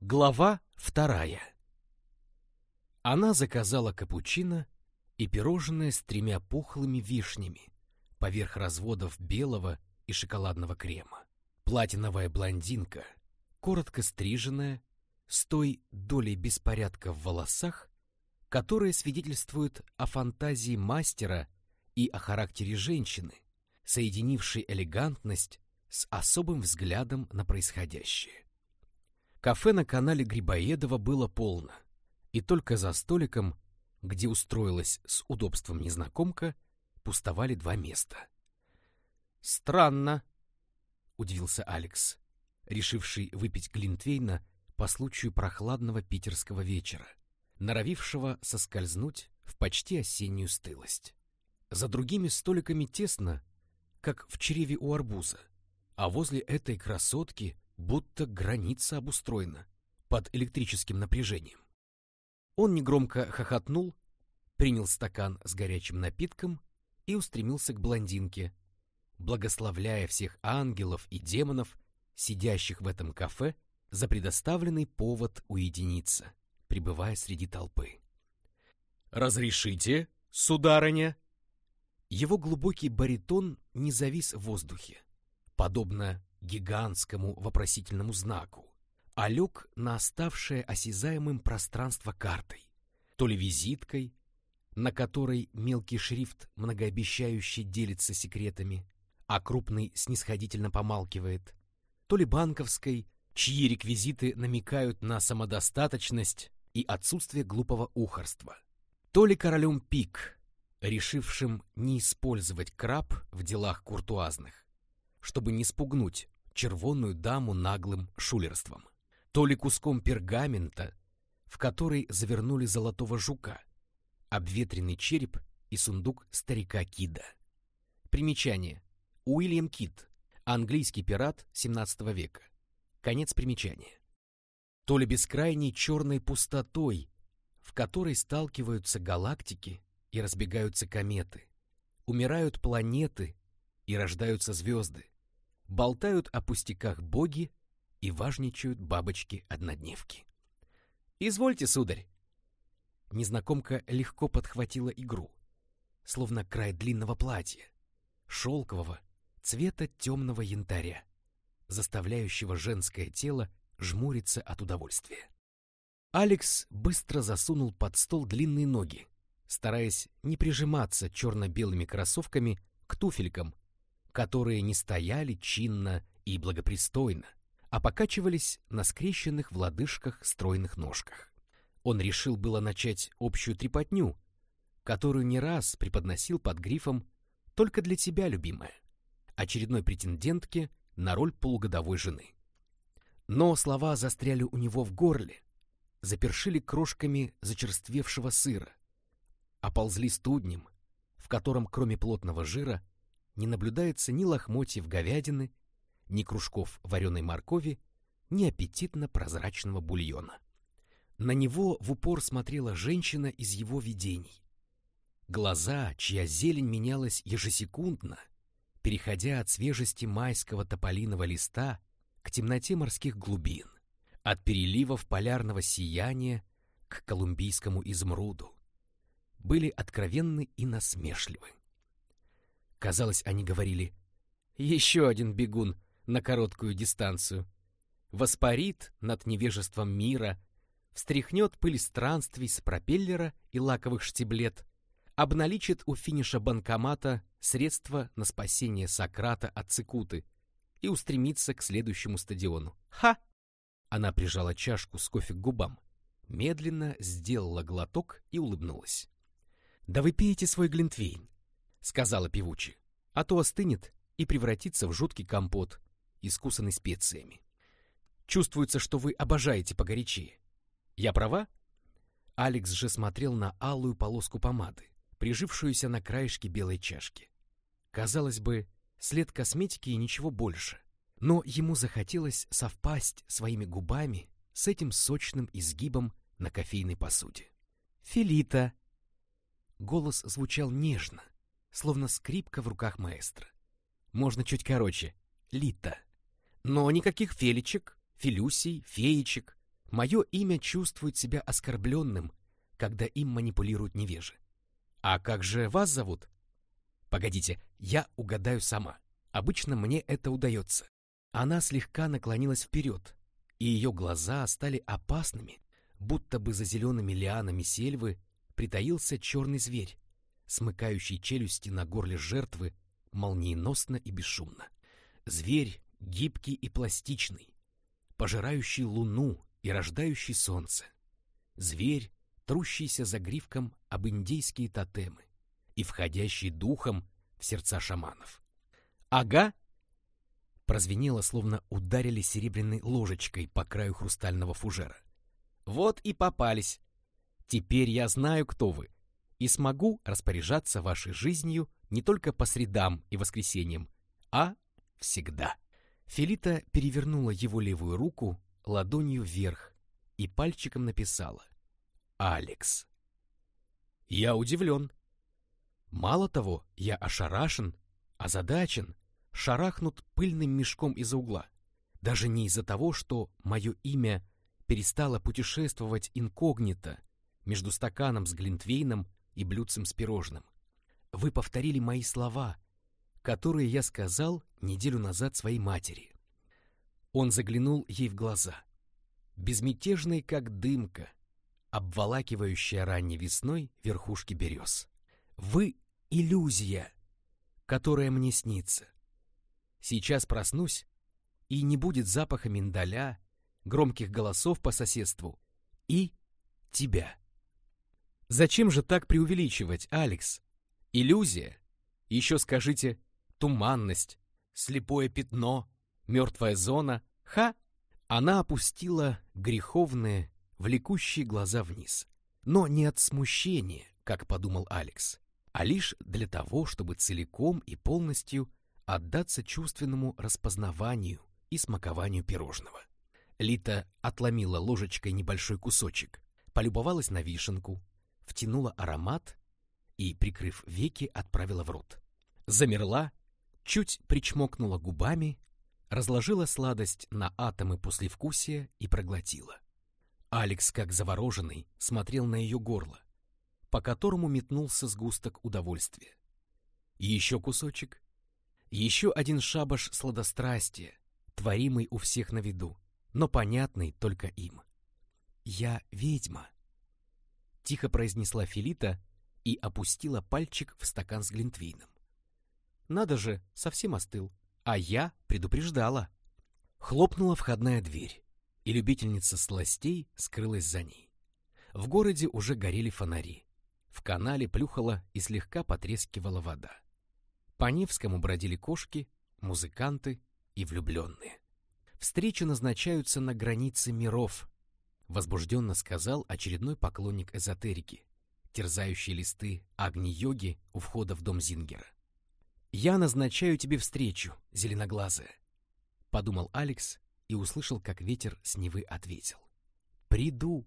Глава вторая. Она заказала капучино и пирожное с тремя пухлыми вишнями поверх разводов белого и шоколадного крема. Платиновая блондинка, коротко стриженная, с той долей беспорядка в волосах, которая свидетельствует о фантазии мастера и о характере женщины, соединившей элегантность с особым взглядом на происходящее. Кафе на канале Грибоедова было полно, и только за столиком, где устроилась с удобством незнакомка, пустовали два места. «Странно», — удивился Алекс, решивший выпить Глинтвейна по случаю прохладного питерского вечера, норовившего соскользнуть в почти осеннюю стылость. За другими столиками тесно, как в чреве у арбуза, а возле этой красотки будто граница обустроена под электрическим напряжением. Он негромко хохотнул, принял стакан с горячим напитком и устремился к блондинке, благословляя всех ангелов и демонов, сидящих в этом кафе, за предоставленный повод уединиться, пребывая среди толпы. «Разрешите, сударыня?» Его глубокий баритон не завис в воздухе, подобно гигантскому вопросительному знаку, а лег на оставшее осязаемым пространство картой, то ли визиткой, на которой мелкий шрифт многообещающе делится секретами, а крупный снисходительно помалкивает, то ли банковской, чьи реквизиты намекают на самодостаточность и отсутствие глупого ухорства, то ли королем пик, решившим не использовать краб в делах куртуазных, чтобы не спугнуть червонную даму наглым шулерством, то ли куском пергамента, в который завернули золотого жука, обветренный череп и сундук старика Кида. Примечание. Уильям Кид, английский пират XVII века. Конец примечания. То ли бескрайней черной пустотой, в которой сталкиваются галактики и разбегаются кометы, умирают планеты и рождаются звезды, болтают о пустяках боги и важничают бабочки-однодневки. «Извольте, сударь!» Незнакомка легко подхватила игру, словно край длинного платья, шелкового, цвета темного янтаря, заставляющего женское тело жмуриться от удовольствия. Алекс быстро засунул под стол длинные ноги, стараясь не прижиматься черно-белыми кроссовками к туфелькам которые не стояли чинно и благопристойно, а покачивались на скрещенных в лодыжках стройных ножках. Он решил было начать общую трепотню, которую не раз преподносил под грифом «Только для тебя, любимая», очередной претендентке на роль полугодовой жены. Но слова застряли у него в горле, запершили крошками зачерствевшего сыра, оползли студнем, в котором кроме плотного жира не наблюдается ни лохмотьев говядины, ни кружков вареной моркови, ни аппетитно-прозрачного бульона. На него в упор смотрела женщина из его видений. Глаза, чья зелень менялась ежесекундно, переходя от свежести майского тополиного листа к темноте морских глубин, от переливов полярного сияния к колумбийскому измруду, были откровенны и насмешливы. Казалось, они говорили «Еще один бегун на короткую дистанцию. Воспарит над невежеством мира, встряхнет пыль странствий с пропеллера и лаковых штиблет, обналичит у финиша банкомата средства на спасение Сократа от цикуты и устремится к следующему стадиону. Ха! Она прижала чашку с кофе к губам, медленно сделала глоток и улыбнулась. «Да вы пейте свой глинтвейн. — сказала певучи, — а то остынет и превратится в жуткий компот, искусанный специями. Чувствуется, что вы обожаете погорячее. Я права? Алекс же смотрел на алую полоску помады, прижившуюся на краешке белой чашки. Казалось бы, след косметики и ничего больше. Но ему захотелось совпасть своими губами с этим сочным изгибом на кофейной посуде. «Филита!» Голос звучал нежно, словно скрипка в руках маэстро. Можно чуть короче. Лита. Но никаких феличек, филюсей, феечек. Мое имя чувствует себя оскорбленным, когда им манипулируют невежи. А как же вас зовут? Погодите, я угадаю сама. Обычно мне это удается. Она слегка наклонилась вперед, и ее глаза стали опасными, будто бы за зелеными лианами сельвы притаился черный зверь, смыкающий челюсти на горле жертвы молниеносно и бесшумно. Зверь гибкий и пластичный, пожирающий луну и рождающий солнце. Зверь, трущийся за гривком об индейские тотемы и входящий духом в сердца шаманов. «Ага!» Прозвенело, словно ударили серебряной ложечкой по краю хрустального фужера. «Вот и попались. Теперь я знаю, кто вы, и смогу распоряжаться вашей жизнью не только по средам и воскресеньям, а всегда». Филита перевернула его левую руку ладонью вверх и пальчиком написала «Алекс». Я удивлен. Мало того, я ошарашен, озадачен, шарахнут пыльным мешком из-за угла. Даже не из-за того, что мое имя перестало путешествовать инкогнито между стаканом с глинтвейном и блюдцем с пирожным. Вы повторили мои слова, которые я сказал неделю назад своей матери. Он заглянул ей в глаза. Безмятежный, как дымка, обволакивающая ранней весной верхушки берез. Вы — иллюзия, которая мне снится. Сейчас проснусь, и не будет запаха миндаля, громких голосов по соседству и тебя. Зачем же так преувеличивать, Алекс? Иллюзия? Еще скажите туманность, слепое пятно, мертвая зона. Ха! Она опустила греховные, влекущие глаза вниз. Но не от смущения, как подумал Алекс, а лишь для того, чтобы целиком и полностью отдаться чувственному распознаванию и смакованию пирожного. Лита отломила ложечкой небольшой кусочек, полюбовалась на вишенку, втянула аромат и, прикрыв веки, отправила в рот. Замерла, чуть причмокнула губами, разложила сладость на атомы послевкусия и проглотила. Алекс, как завороженный, смотрел на ее горло, по которому метнулся сгусток удовольствия. Еще кусочек, еще один шабаш сладострастия, творимый у всех на виду, но понятный только им. «Я ведьма», — тихо произнесла Филита и опустила пальчик в стакан с глинтвейном. Надо же, совсем остыл. А я предупреждала. Хлопнула входная дверь, и любительница сластей скрылась за ней. В городе уже горели фонари. В канале плюхала и слегка потрескивала вода. По Невскому бродили кошки, музыканты и влюбленные. Встречи назначаются на границе миров, возбужденно сказал очередной поклонник эзотерики, терзающий листы Агни-йоги у входа в дом Зингера. «Я назначаю тебе встречу, зеленоглазая», — подумал Алекс и услышал, как ветер с Невы ответил. «Приду».